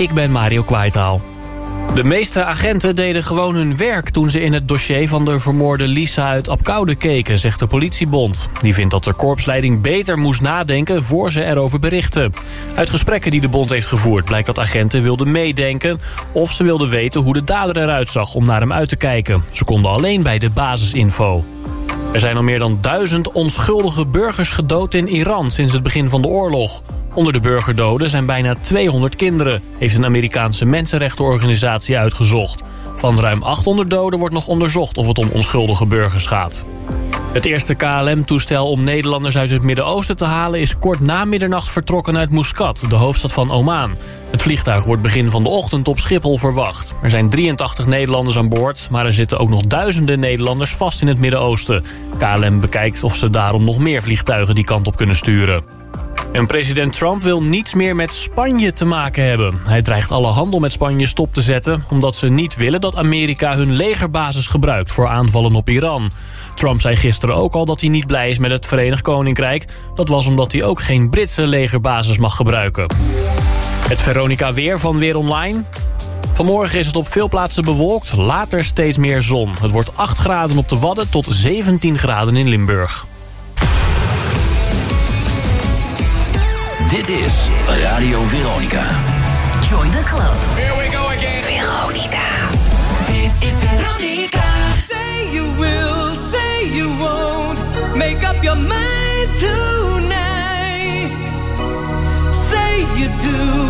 ik ben Mario Kwaitaal. De meeste agenten deden gewoon hun werk toen ze in het dossier van de vermoorde Lisa uit Apkoude keken, zegt de politiebond. Die vindt dat de korpsleiding beter moest nadenken voor ze erover berichten. Uit gesprekken die de bond heeft gevoerd blijkt dat agenten wilden meedenken of ze wilden weten hoe de dader eruit zag om naar hem uit te kijken. Ze konden alleen bij de basisinfo. Er zijn al meer dan duizend onschuldige burgers gedood in Iran sinds het begin van de oorlog. Onder de burgerdoden zijn bijna 200 kinderen, heeft een Amerikaanse mensenrechtenorganisatie uitgezocht. Van ruim 800 doden wordt nog onderzocht of het om onschuldige burgers gaat. Het eerste KLM-toestel om Nederlanders uit het Midden-Oosten te halen... is kort na middernacht vertrokken uit Muscat, de hoofdstad van Oman. Het vliegtuig wordt begin van de ochtend op Schiphol verwacht. Er zijn 83 Nederlanders aan boord... maar er zitten ook nog duizenden Nederlanders vast in het Midden-Oosten. KLM bekijkt of ze daarom nog meer vliegtuigen die kant op kunnen sturen. En president Trump wil niets meer met Spanje te maken hebben. Hij dreigt alle handel met Spanje stop te zetten... omdat ze niet willen dat Amerika hun legerbasis gebruikt... voor aanvallen op Iran. Trump zei gisteren ook al dat hij niet blij is met het Verenigd Koninkrijk. Dat was omdat hij ook geen Britse legerbasis mag gebruiken. Het Veronica Weer van Weer Online. Vanmorgen is het op veel plaatsen bewolkt, later steeds meer zon. Het wordt 8 graden op de Wadden tot 17 graden in Limburg. Dit is Radio Veronica. Join the club. Your mind tonight. Say you do,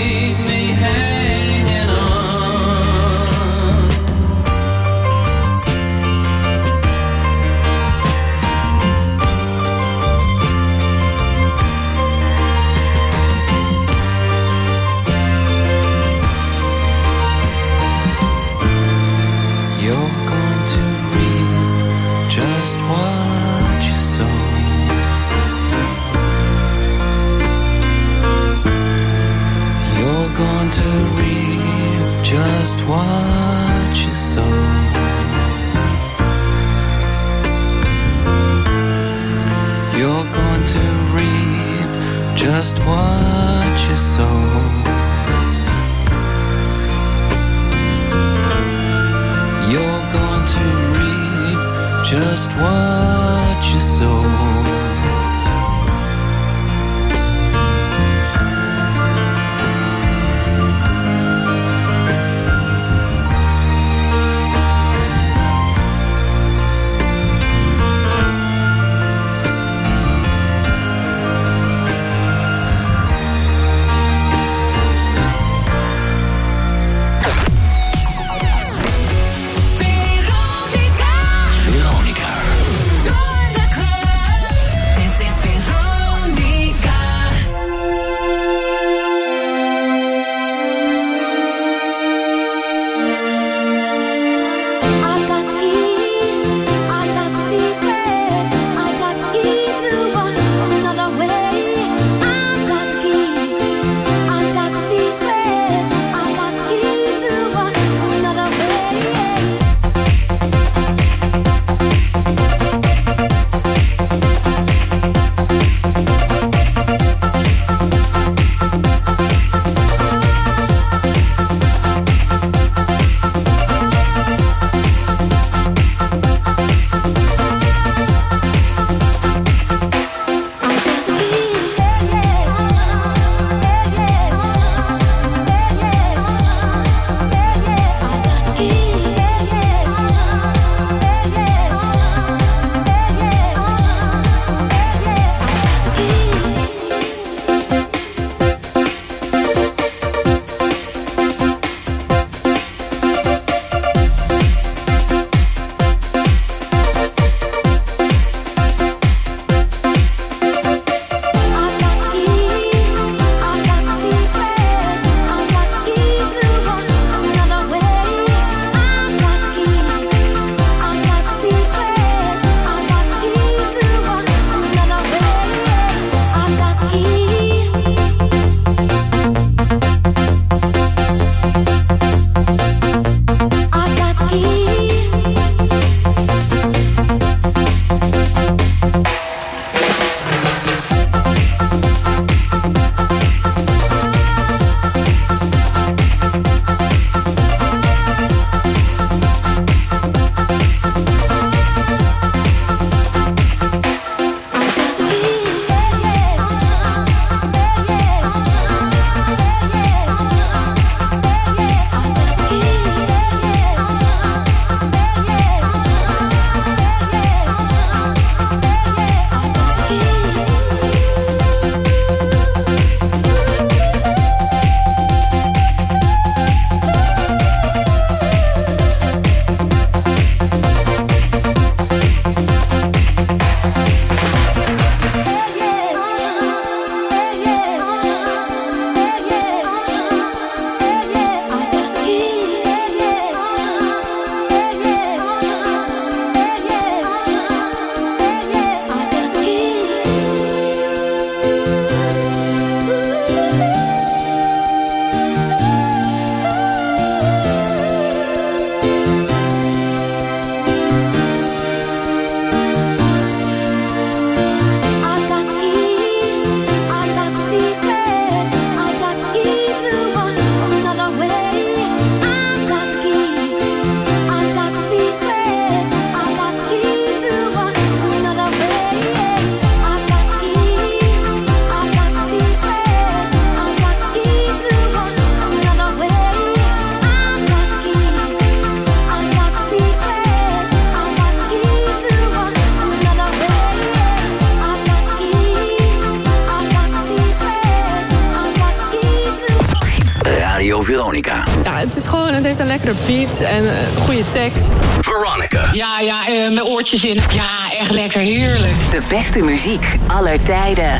tijden.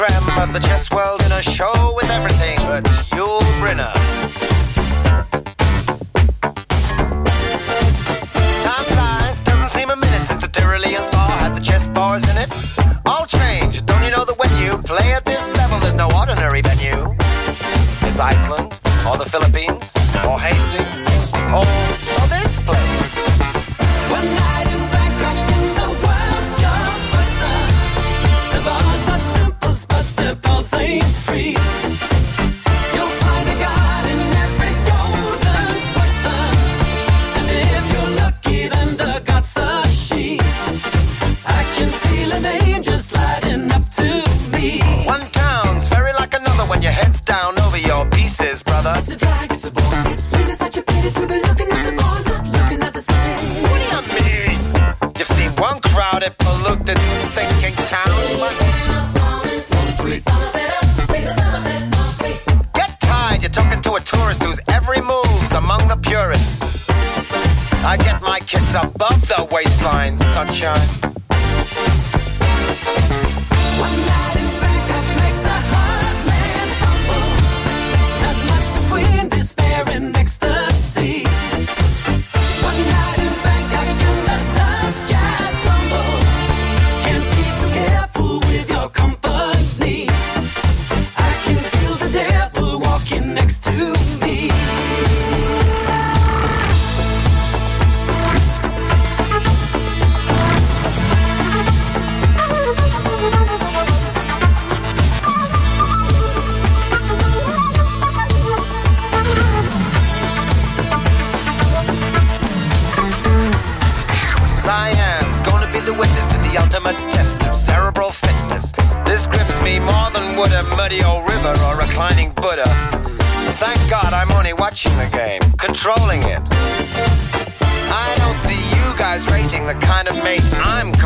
creme of the chess world in a show with everything but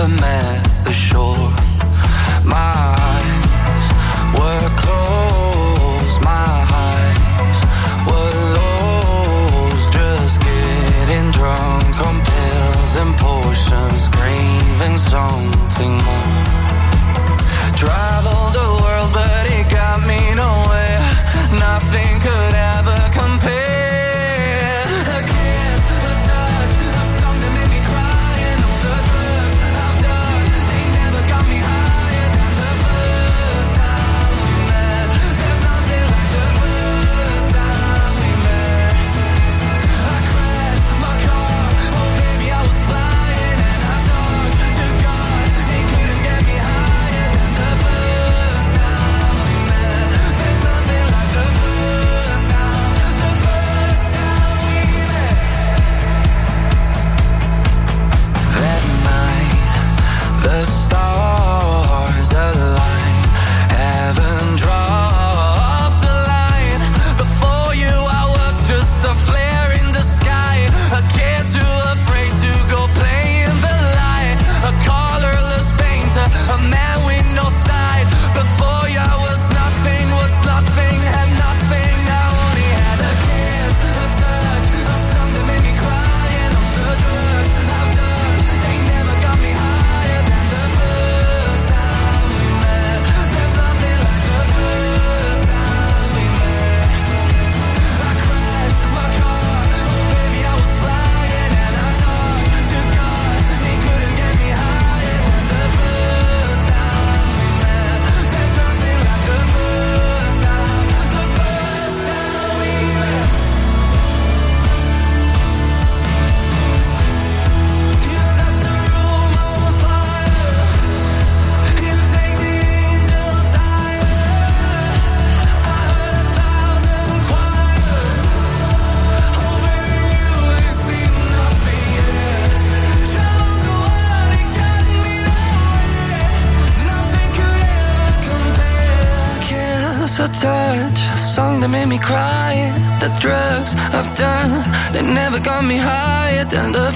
a man the drugs I've done. They never got me higher than the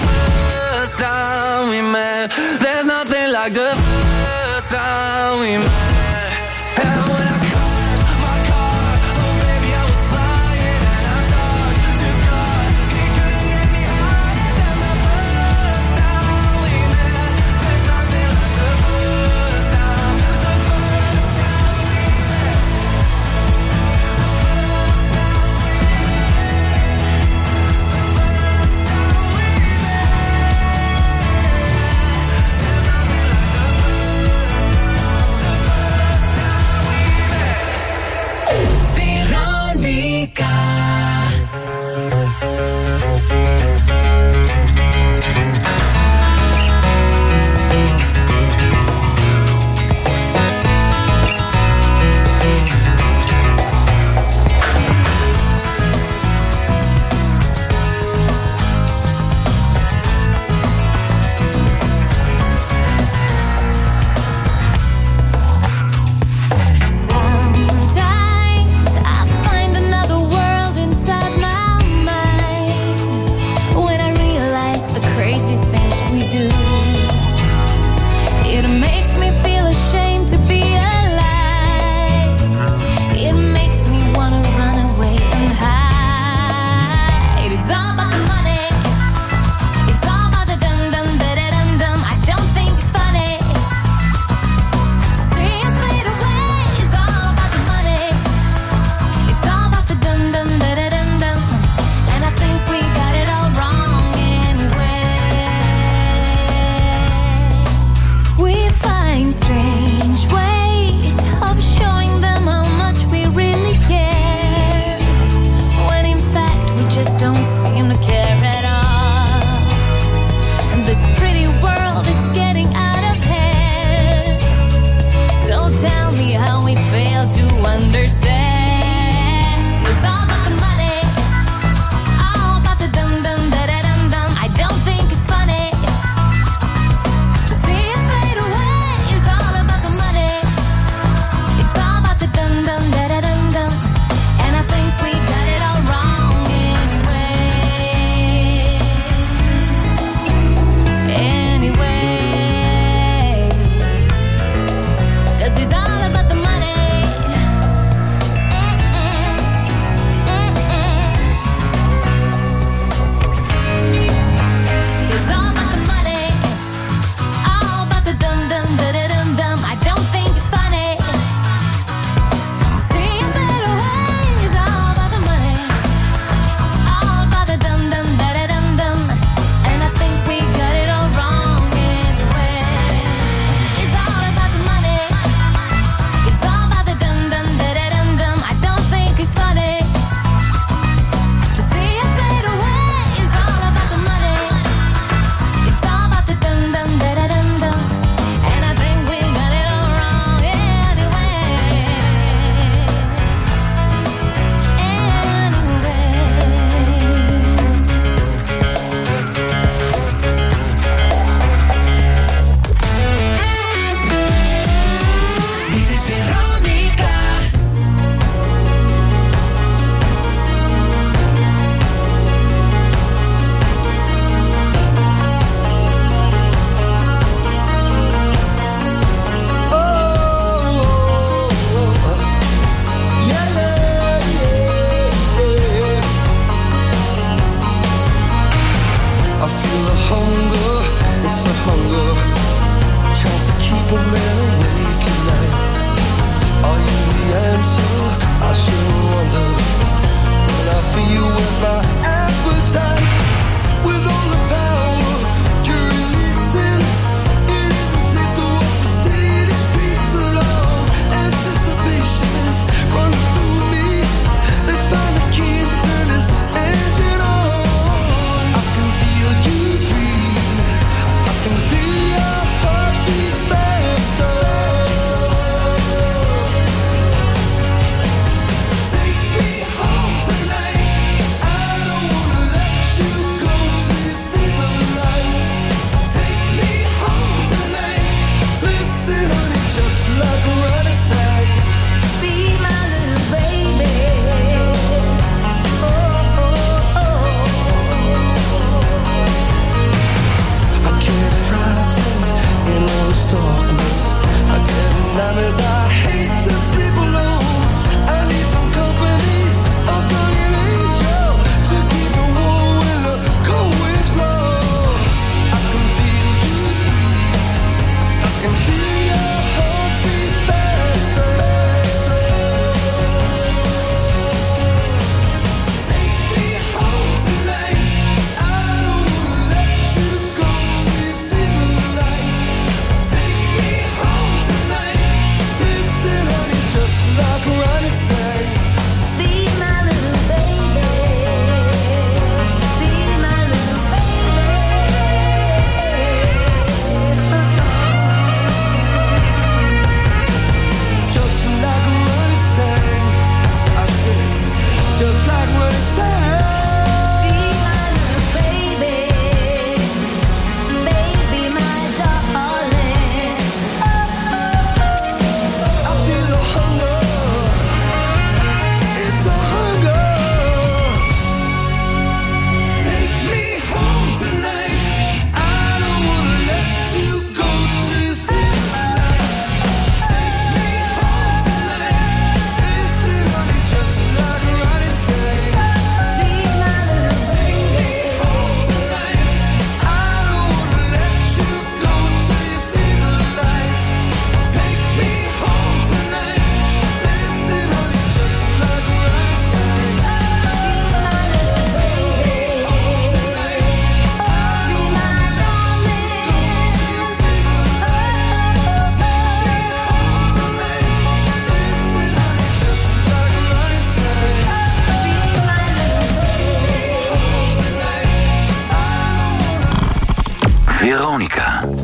Veronica.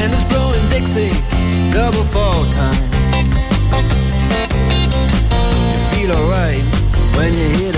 And it's blowing Dixie, double fall time. You feel alright when you hear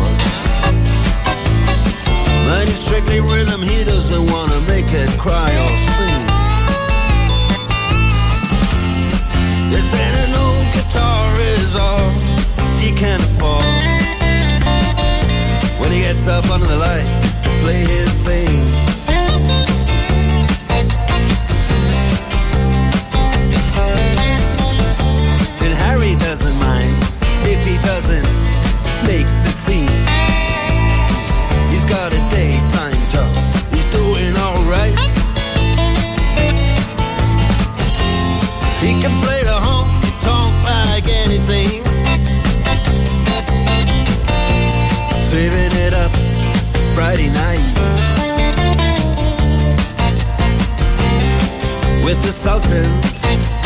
strictly rhythm, he doesn't wanna make it cry or sing. If then an old guitar is all he can afford, when he gets up under the lights to play his thing. consultants